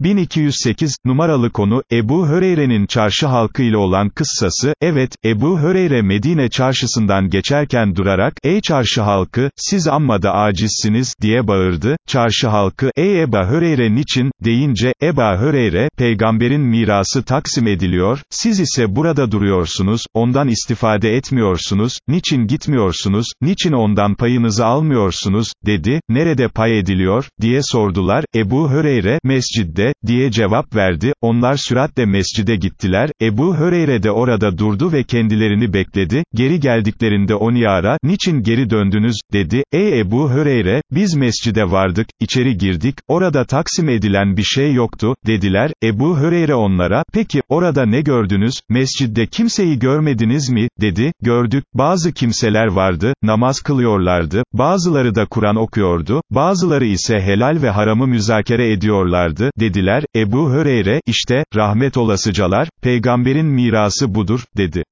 1208, numaralı konu, Ebu Höreyre'nin çarşı halkı ile olan kıssası, evet, Ebu Höreyre Medine çarşısından geçerken durarak, ey çarşı halkı, siz amma da acizsiniz, diye bağırdı, çarşı halkı, ey Eba Höreyre niçin, deyince, Eba Höreyre, peygamberin mirası taksim ediliyor, siz ise burada duruyorsunuz, ondan istifade etmiyorsunuz, niçin gitmiyorsunuz, niçin ondan payınızı almıyorsunuz, dedi, nerede pay ediliyor, diye sordular, Ebu Höreyre, mescidde, diye cevap verdi, onlar süratle mescide gittiler, Ebu Höreyre de orada durdu ve kendilerini bekledi, geri geldiklerinde Onyara, niçin geri döndünüz, dedi, ey Ebu Höreyre, biz mescide vardık, içeri girdik, orada taksim edilen bir şey yoktu, dediler, Ebu Höreyre onlara, peki, orada ne gördünüz, mescidde kimseyi görmediniz mi, dedi, gördük, bazı kimseler vardı, namaz kılıyorlardı, bazıları da Kur'an okuyordu, bazıları ise helal ve haramı müzakere ediyorlardı, dediler, Ebu Höreyre, işte, rahmet olasıcalar, peygamberin mirası budur, dedi.